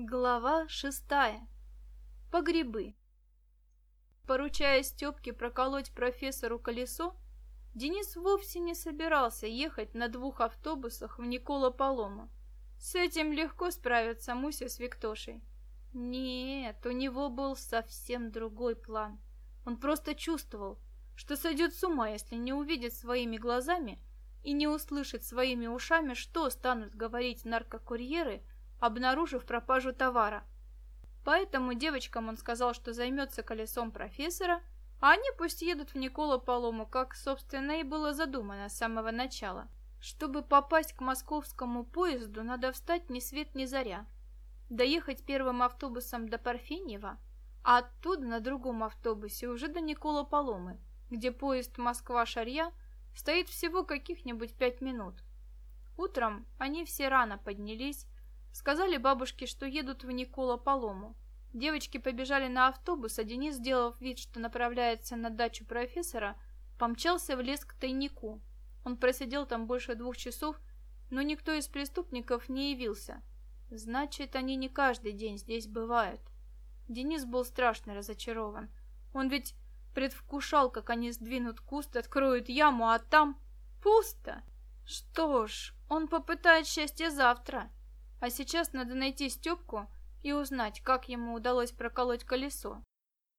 Глава шестая. По грибы. Поручая Степке проколоть профессору колесо, Денис вовсе не собирался ехать на двух автобусах в Никола-Полому. С этим легко справятся Муся с Виктошей. Нет, у него был совсем другой план. Он просто чувствовал, что сойдет с ума, если не увидит своими глазами и не услышит своими ушами, что станут говорить наркокурьеры, обнаружив пропажу товара. Поэтому девочкам он сказал, что займется колесом профессора, а они пусть едут в Никола Полому, как, собственно, и было задумано с самого начала. Чтобы попасть к московскому поезду, надо встать ни свет ни заря, доехать первым автобусом до Парфеньева, а оттуда на другом автобусе уже до Никола Поломы, где поезд Москва-Шарья стоит всего каких-нибудь пять минут. Утром они все рано поднялись, Сказали бабушке, что едут в Никола Полому. Девочки побежали на автобус, а Денис, сделав вид, что направляется на дачу профессора, помчался в лес к тайнику. Он просидел там больше двух часов, но никто из преступников не явился. Значит, они не каждый день здесь бывают. Денис был страшно разочарован. Он ведь предвкушал, как они сдвинут куст, откроют яму, а там пусто. Что ж, он попытает счастье завтра. А сейчас надо найти Степку и узнать, как ему удалось проколоть колесо.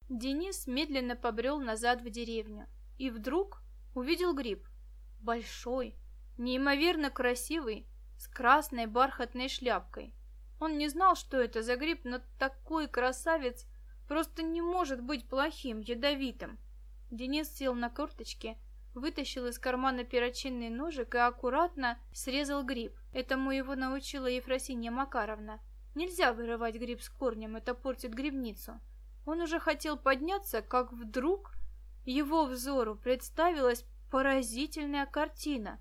Денис медленно побрел назад в деревню и вдруг увидел гриб. Большой, неимоверно красивый, с красной бархатной шляпкой. Он не знал, что это за гриб, но такой красавец просто не может быть плохим, ядовитым. Денис сел на корточки вытащил из кармана перочинный ножик и аккуратно срезал гриб. Этому его научила Ефросинья Макаровна. Нельзя вырывать гриб с корнем, это портит грибницу. Он уже хотел подняться, как вдруг его взору представилась поразительная картина.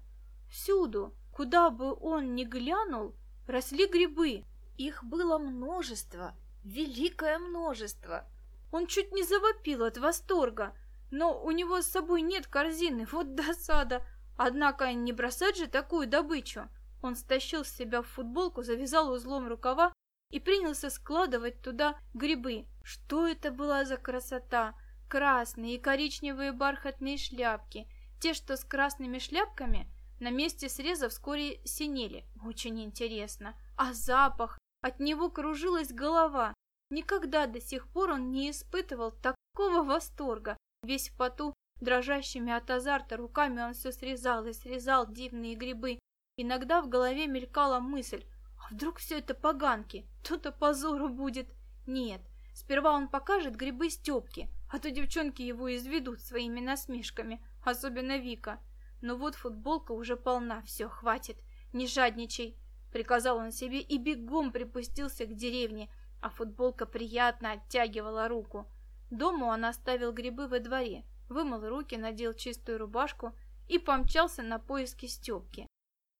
Всюду, куда бы он ни глянул, росли грибы. Их было множество, великое множество. Он чуть не завопил от восторга – но у него с собой нет корзины, вот досада. Однако не бросать же такую добычу. Он стащил с себя футболку, завязал узлом рукава и принялся складывать туда грибы. Что это была за красота? Красные и коричневые бархатные шляпки. Те, что с красными шляпками, на месте среза вскоре синели. Очень интересно. А запах? От него кружилась голова. Никогда до сих пор он не испытывал такого восторга. Весь в поту, дрожащими от азарта руками он все срезал и срезал дивные грибы. Иногда в голове мелькала мысль, а вдруг все это поганки, то-то позору будет. Нет, сперва он покажет грибы Степке, а то девчонки его изведут своими насмешками, особенно Вика. Но вот футболка уже полна, все, хватит, не жадничай, приказал он себе и бегом припустился к деревне, а футболка приятно оттягивала руку. Дома он оставил грибы во дворе, вымыл руки, надел чистую рубашку и помчался на поиски Степки.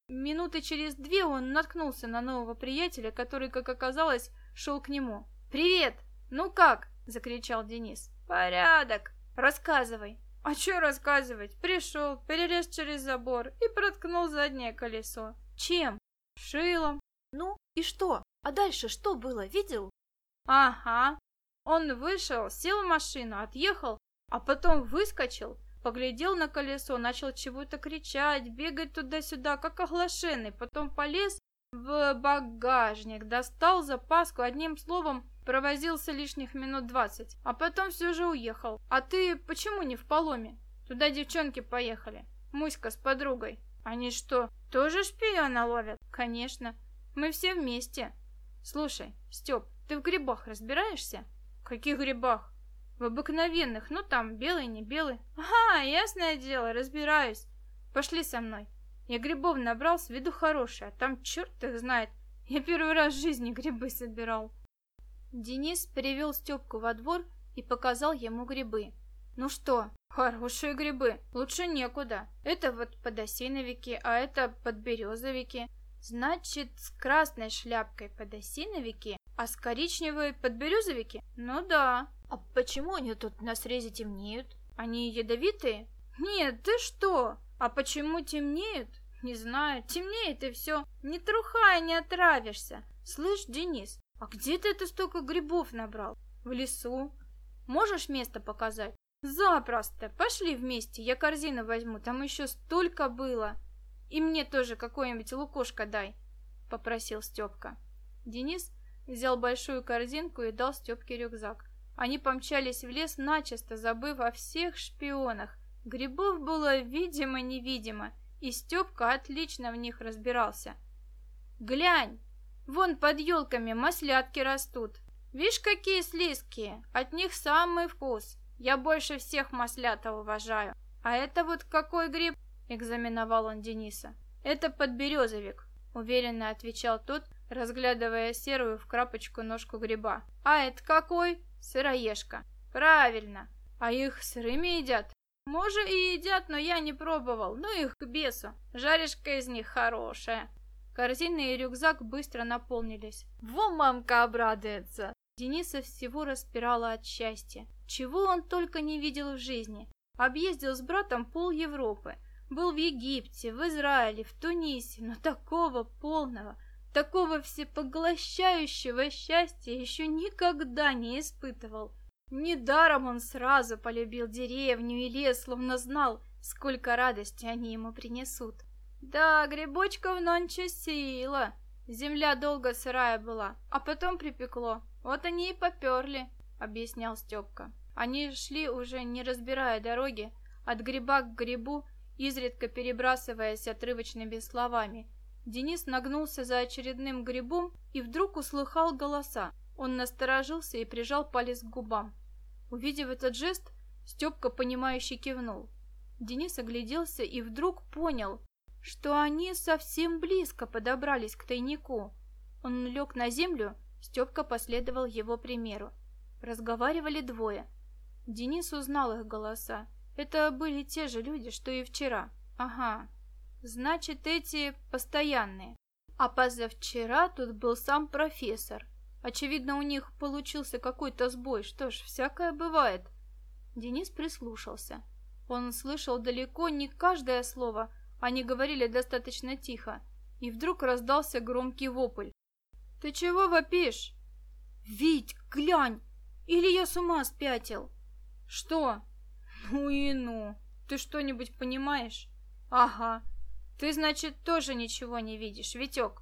Минуты через две он наткнулся на нового приятеля, который, как оказалось, шел к нему. «Привет! Ну как?» – закричал Денис. «Порядок! Рассказывай!» «А что рассказывать? Пришел, перелез через забор и проткнул заднее колесо. Чем? Шилом. Ну и что? А дальше что было, видел? Ага, он вышел, сел в машину, отъехал, а потом выскочил, поглядел на колесо, начал чего-то кричать, бегать туда-сюда, как оглашенный, потом полез в багажник, достал запаску, одним словом, провозился лишних минут двадцать, а потом все же уехал. А ты почему не в Поломе? Туда девчонки поехали. Муська с подругой. Они что, тоже шпиона ловят? Конечно. Мы все вместе. Слушай, Степ, ты в грибах разбираешься? Каких грибах? В обыкновенных, ну там, белый, не белый. Ага, ясное дело, разбираюсь. Пошли со мной. Я грибов набрал с виду хорошие, а там черт их знает. Я первый раз в жизни грибы собирал. Денис привел Степку во двор и показал ему грибы. Ну что, хорошие грибы, лучше некуда. Это вот подосиновики, а это подберезовики. Значит, с красной шляпкой подосиновики, а с коричневой подберезовики? Ну да. А почему они тут на срезе темнеют? Они ядовитые? Нет, ты что? А почему темнеют? Не знаю, темнеет и все. Не трухай, не отравишься. Слышь, Денис, А где ты это столько грибов набрал? В лесу. Можешь место показать? Запросто. Пошли вместе, я корзину возьму, там еще столько было. И мне тоже какое-нибудь лукошко дай, попросил Степка. Денис взял большую корзинку и дал Степке рюкзак. Они помчались в лес, начисто забыв о всех шпионах. Грибов было видимо-невидимо, и Степка отлично в них разбирался. «Глянь, вон под елками маслятки растут. Видишь, какие слизкие, от них самый вкус. Я больше всех маслята уважаю. А это вот какой гриб?» — экзаменовал он Дениса. «Это подберезовик», — уверенно отвечал тот, разглядывая серую в крапочку ножку гриба. «А это какой?» «Сыроежка». «Правильно. А их сырыми едят?» «Может, и едят, но я не пробовал. Ну их к бесу. Жаришка из них хорошая». Корзины и рюкзак быстро наполнились. «Во мамка обрадуется!» Дениса всего распирала от счастья. Чего он только не видел в жизни. Объездил с братом пол Европы. Был в Египте, в Израиле, в Тунисе, но такого полного, такого всепоглощающего счастья еще никогда не испытывал. Недаром он сразу полюбил деревню и лес, словно знал, сколько радости они ему принесут. Да, грибочков нонче сила. Земля долго сырая была, а потом припекло. Вот они и поперли, объяснял Степка. Они шли уже не разбирая дороги, от гриба к грибу, изредка перебрасываясь отрывочными словами. Денис нагнулся за очередным грибом и вдруг услыхал голоса. Он насторожился и прижал палец к губам. Увидев этот жест, Степка, понимающе кивнул. Денис огляделся и вдруг понял, что они совсем близко подобрались к тайнику. Он лег на землю, Степка последовал его примеру. Разговаривали двое. Денис узнал их голоса. Это были те же люди, что и вчера. Ага, значит, эти постоянные. А позавчера тут был сам профессор. Очевидно, у них получился какой-то сбой. Что ж, всякое бывает. Денис прислушался. Он слышал далеко не каждое слово, они говорили достаточно тихо. И вдруг раздался громкий вопль. «Ты чего вопишь?» «Вить, глянь! Или я с ума спятил?» «Что?» «Ну и ну! Ты что-нибудь понимаешь?» «Ага. Ты, значит, тоже ничего не видишь, Витек?»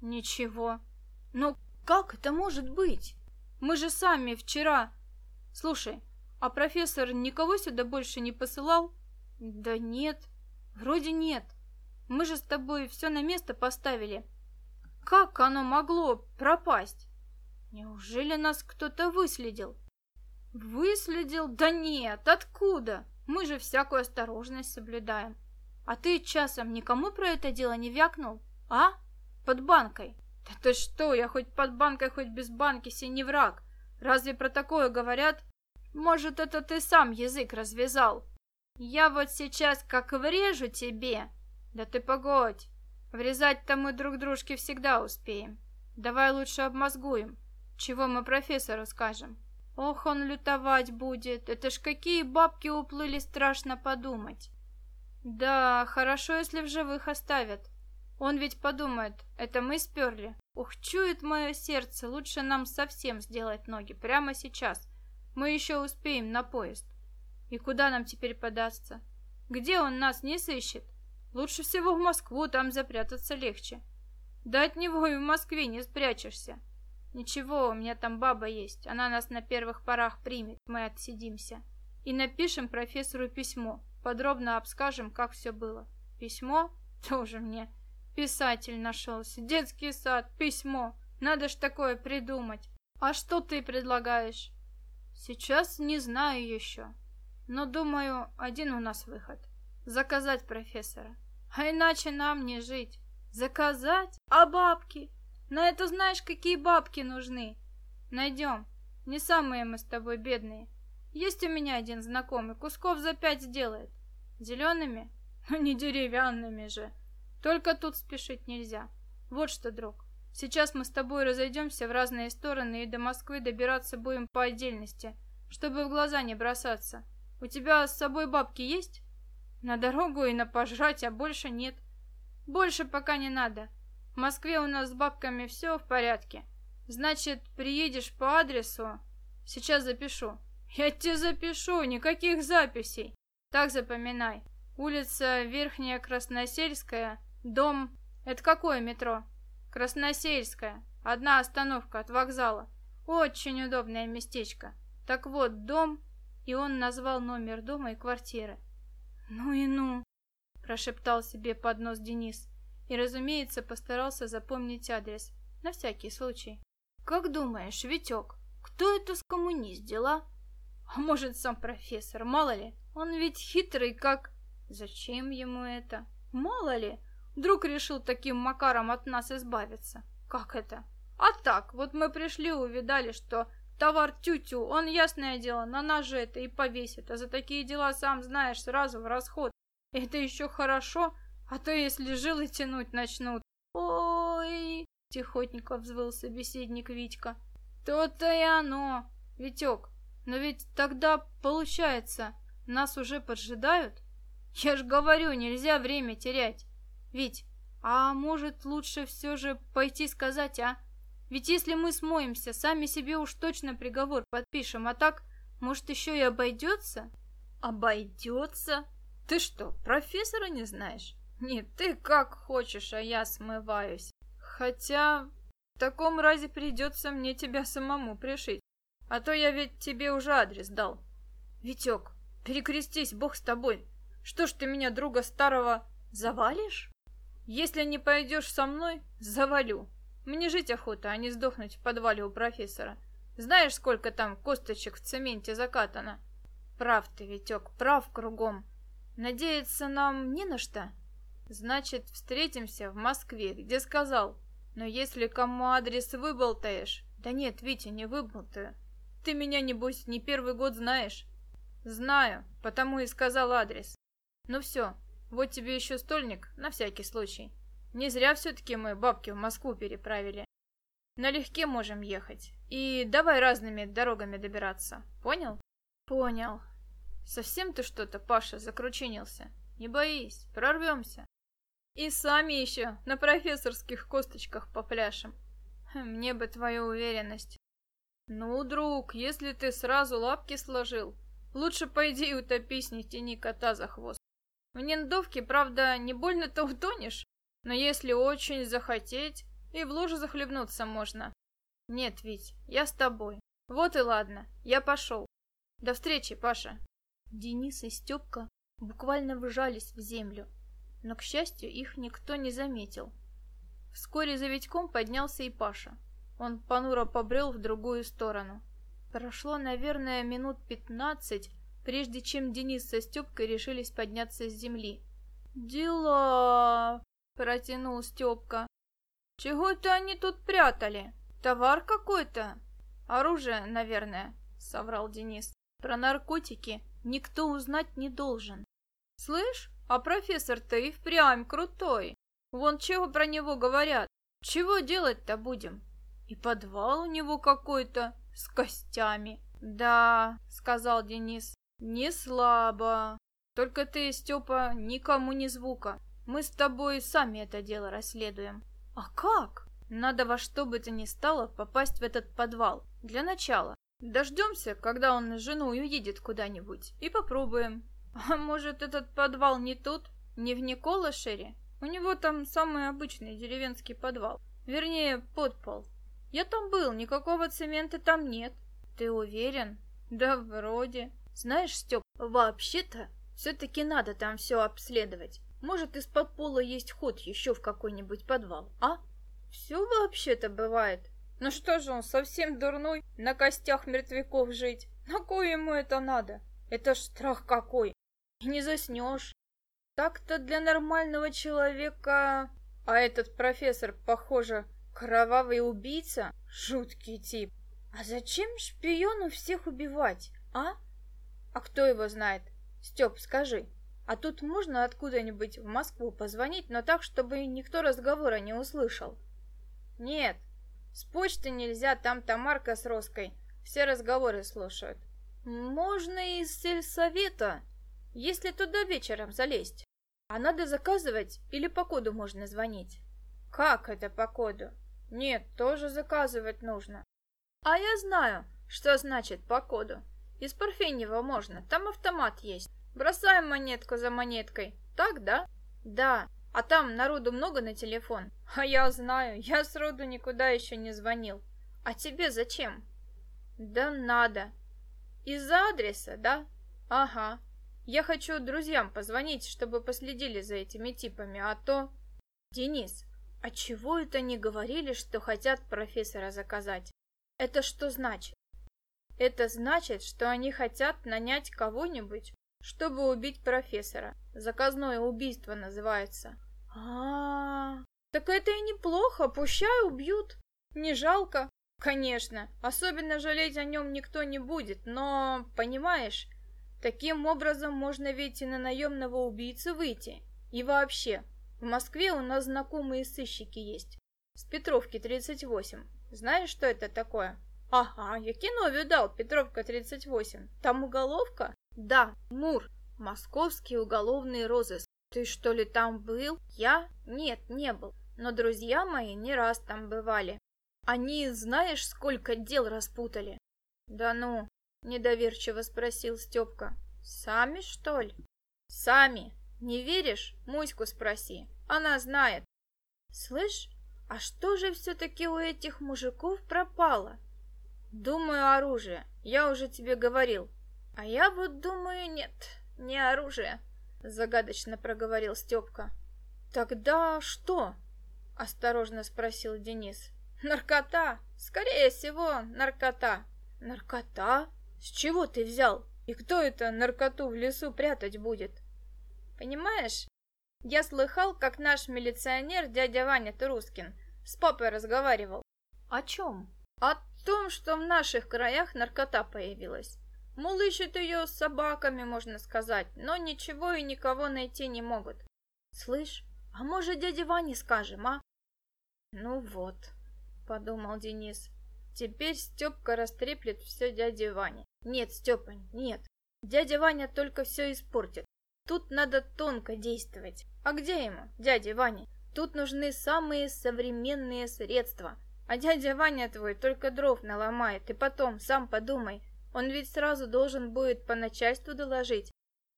«Ничего. Но как это может быть? Мы же сами вчера... Слушай, а профессор никого сюда больше не посылал? Да нет, вроде нет. Мы же с тобой все на место поставили. Как оно могло пропасть? Неужели нас кто-то выследил? Выследил? Да нет, откуда? Мы же всякую осторожность соблюдаем. А ты часом никому про это дело не вякнул? А? Под банкой. «Да ты что, я хоть под банкой, хоть без банки не враг. Разве про такое говорят? Может, это ты сам язык развязал? Я вот сейчас как врежу тебе. Да ты погодь, врезать-то мы друг дружке всегда успеем. Давай лучше обмозгуем, чего мы профессору скажем. Ох, он лютовать будет, это ж какие бабки уплыли, страшно подумать. Да, хорошо, если в живых оставят. Он ведь подумает, это мы сперли. Ух, чует мое сердце, лучше нам совсем сделать ноги, прямо сейчас. Мы еще успеем на поезд. И куда нам теперь податься? Где он нас не сыщет? Лучше всего в Москву, там запрятаться легче. Да от него и в Москве не спрячешься. Ничего, у меня там баба есть, она нас на первых порах примет, мы отсидимся. И напишем профессору письмо, подробно обскажем, как все было. Письмо? Тоже мне Писатель нашелся. Детский сад, письмо. Надо ж такое придумать. А что ты предлагаешь? Сейчас не знаю еще. Но думаю, один у нас выход. Заказать профессора. А иначе нам не жить. Заказать? А бабки? На это знаешь, какие бабки нужны. Найдем. Не самые мы с тобой бедные. Есть у меня один знакомый, кусков за пять сделает. Зелеными? Ну не деревянными же. Только тут спешить нельзя. Вот что, друг, сейчас мы с тобой разойдемся в разные стороны и до Москвы добираться будем по отдельности, чтобы в глаза не бросаться. У тебя с собой бабки есть? На дорогу и на пожрать, а больше нет. Больше пока не надо. В Москве у нас с бабками все в порядке. Значит, приедешь по адресу. Сейчас запишу. Я тебе запишу, никаких записей. Так запоминай. Улица Верхняя Красносельская, дом... Это какое метро? Красносельская. Одна остановка от вокзала. Очень удобное местечко. Так вот, дом... И он назвал номер дома и квартиры. «Ну и ну!» – прошептал себе под нос Денис. И, разумеется, постарался запомнить адрес. На всякий случай. «Как думаешь, Витек, кто это скоммуниздила?» «А может, сам профессор, мало ли? Он ведь хитрый, как...» «Зачем ему это? Мало ли? Вдруг решил таким макаром от нас избавиться?» «Как это?» «А так, вот мы пришли, увидали, что товар тю-тю, он, ясное дело, на нас это и повесит, а за такие дела, сам знаешь, сразу в расход. Это еще хорошо, а то если жилы тянуть начнут. Ой, тихотненько взвыл собеседник Витька. То-то и оно, Витек. Но ведь тогда, получается, нас уже поджидают? Я ж говорю, нельзя время терять. Ведь, а может лучше все же пойти сказать, а? Ведь если мы смоемся, сами себе уж точно приговор подпишем, а так, может, еще и обойдется? Обойдется? Ты что, профессора не знаешь? Нет, ты как хочешь, а я смываюсь. Хотя, в таком разе придется мне тебя самому пришить. А то я ведь тебе уже адрес дал. Витек, перекрестись, бог с тобой. Что ж ты меня, друга старого, завалишь? Если не пойдешь со мной, завалю. Мне жить охота, а не сдохнуть в подвале у профессора. Знаешь, сколько там косточек в цементе закатано? Прав ты, Витек, прав кругом. Надеяться нам не на что. Значит, встретимся в Москве, где сказал. Но если кому адрес выболтаешь... Да нет, Витя, не выболтаю. Ты меня, небось, не первый год знаешь. Знаю, потому и сказал адрес. Ну все, вот тебе еще стольник, на всякий случай. Не зря все-таки мы бабки в Москву переправили. Налегке можем ехать. И давай разными дорогами добираться. Понял? Понял. Совсем ты что-то, Паша, закручинился. Не боись, прорвемся. И сами еще на профессорских косточках попляшем. Мне бы твою уверенность. Ну, друг, если ты сразу лапки сложил, лучше пойди и утопись, не тяни кота за хвост. В нендовке, правда, не больно-то утонешь, но если очень захотеть, и в луже захлебнуться можно. Нет, Вить, я с тобой. Вот и ладно, я пошел. До встречи, Паша. Денис и Степка буквально вжались в землю, но, к счастью, их никто не заметил. Вскоре за Витьком поднялся и Паша. Он понуро побрел в другую сторону. Прошло, наверное, минут пятнадцать, прежде чем Денис со Степкой решились подняться с земли. «Дела!» — протянул Степка. «Чего это они тут прятали? Товар какой-то?» «Оружие, наверное», — соврал Денис. «Про наркотики никто узнать не должен». «Слышь, а профессор-то и впрямь крутой. Вон чего про него говорят. Чего делать-то будем? И подвал у него какой-то с костями». «Да», — сказал Денис, — «не слабо. Только ты, Степа, никому не звука. Мы с тобой сами это дело расследуем». «А как?» «Надо во что бы то ни стало попасть в этот подвал. Для начала. Дождемся, когда он с женой уедет куда-нибудь, и попробуем. А может, этот подвал не тут, не в Николашере? У него там самый обычный деревенский подвал. Вернее, подпол. Я там был, никакого цемента там нет. Ты уверен? Да вроде. Знаешь, Степ, вообще-то все-таки надо там все обследовать. Может, из-под пола есть ход еще в какой-нибудь подвал, а? Все вообще-то бывает. Ну что же он, совсем дурной, на костях мертвяков жить? На кое ему это надо? Это ж страх какой. И не заснешь. Так-то для нормального человека... А этот профессор, похоже, кровавый убийца? Жуткий тип. А зачем шпиону всех убивать, а? А кто его знает? Степ, скажи, а тут можно откуда-нибудь в Москву позвонить, но так, чтобы никто разговора не услышал? Нет, с почты нельзя, там Тамарка с Роской все разговоры слушают. Можно из сельсовета, если туда вечером залезть. А надо заказывать или по коду можно звонить? Как это по коду? Нет, тоже заказывать нужно. А я знаю, что значит по коду. Из Парфенева можно, там автомат есть. Бросаем монетку за монеткой. Так, да? Да. А там народу много на телефон? А я знаю, я сроду никуда еще не звонил. А тебе зачем? Да надо. Из-за адреса, да? Ага. Я хочу друзьям позвонить, чтобы последили за этими типами, а то... Денис, а чего это не говорили, что хотят профессора заказать? Это что значит? Это значит, что они хотят нанять кого-нибудь, чтобы убить профессора. Заказное убийство называется. А, -а, а Так это и неплохо, пущай убьют. Не жалко. Конечно, особенно жалеть о нем никто не будет, но, понимаешь, таким образом можно ведь и на наемного убийцу выйти. И вообще, в Москве у нас знакомые сыщики есть. С Петровки 38. Знаешь, что это такое? Ага, я кино видал, Петровка 38. Там уголовка? Да, Мур, московский уголовный розыск. Ты что ли там был? Я? Нет, не был. Но друзья мои не раз там бывали. Они, знаешь, сколько дел распутали? Да ну, недоверчиво спросил Степка. Сами, что ли? Сами. Не веришь? Муську спроси. Она знает. Слышь, а что же все-таки у этих мужиков пропало? Думаю, оружие. Я уже тебе говорил. А я вот думаю, нет, не оружие, загадочно проговорил Степка. Тогда что? Осторожно спросил Денис. Наркота! Скорее всего, наркота! Наркота? С чего ты взял? И кто это наркоту в лесу прятать будет? Понимаешь, я слыхал, как наш милиционер, дядя Ваня Трускин, с папой разговаривал. О чем? О том, что в наших краях наркота появилась. Мол, ищут ее с собаками, можно сказать, но ничего и никого найти не могут. Слышь, а может дяде Ване скажем, а? Ну вот, подумал Денис. Теперь Степка растреплет все дяде Ване. Нет, Степа, нет. Дядя Ваня только все испортит. Тут надо тонко действовать. А где ему, дяде Ване? Тут нужны самые современные средства. А дядя Ваня твой только дров наломает. И потом, сам подумай, он ведь сразу должен будет по начальству доложить.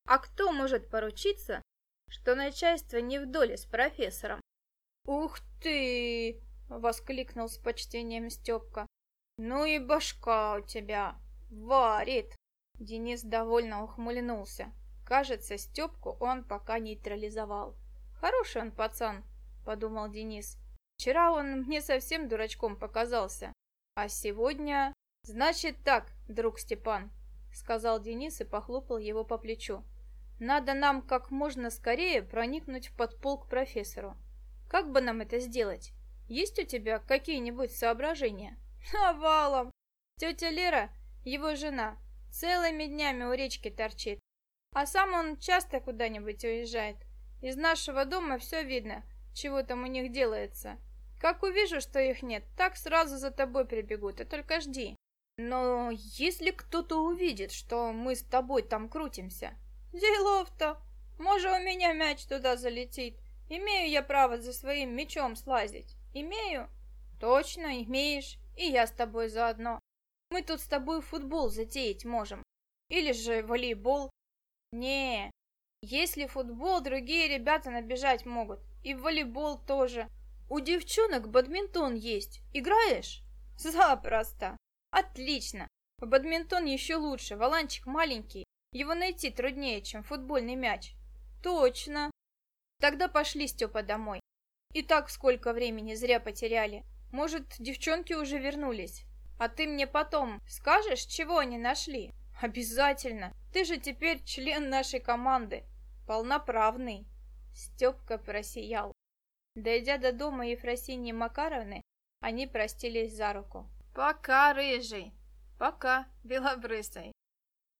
А кто может поручиться, что начальство не в доле с профессором? Ух ты! Воскликнул с почтением Степка. Ну и башка у тебя. Варит. Денис довольно ухмыльнулся. Кажется, Степку он пока нейтрализовал. Хороший он пацан, подумал Денис. Вчера он мне совсем дурачком показался. А сегодня... Значит так, друг Степан, сказал Денис и похлопал его по плечу. Надо нам как можно скорее проникнуть в подпол к профессору. Как бы нам это сделать? Есть у тебя какие-нибудь соображения? Навалом! Тетя Лера, его жена, целыми днями у речки торчит. А сам он часто куда-нибудь уезжает. Из нашего дома все видно, чего там у них делается. Как увижу, что их нет, так сразу за тобой прибегут, и только жди. Но если кто-то увидит, что мы с тобой там крутимся, делов-то, может у меня мяч туда залетит. Имею я право за своим мячом слазить. Имею? Точно, имеешь. И я с тобой заодно. Мы тут с тобой футбол затеять можем. Или же волейбол. Не, если футбол, другие ребята набежать могут. И в волейбол тоже. У девчонок бадминтон есть. Играешь? Запросто. Отлично. В бадминтон еще лучше. Валанчик маленький. Его найти труднее, чем футбольный мяч. Точно. Тогда пошли, Степа, домой. И так сколько времени зря потеряли. Может, девчонки уже вернулись? А ты мне потом скажешь, чего они нашли? Обязательно. Ты же теперь член нашей команды. Полноправный. Степка просиял. Дойдя до дома Ефросиньи Макаровны, они простились за руку. «Пока, рыжий!» «Пока, белобрысый!»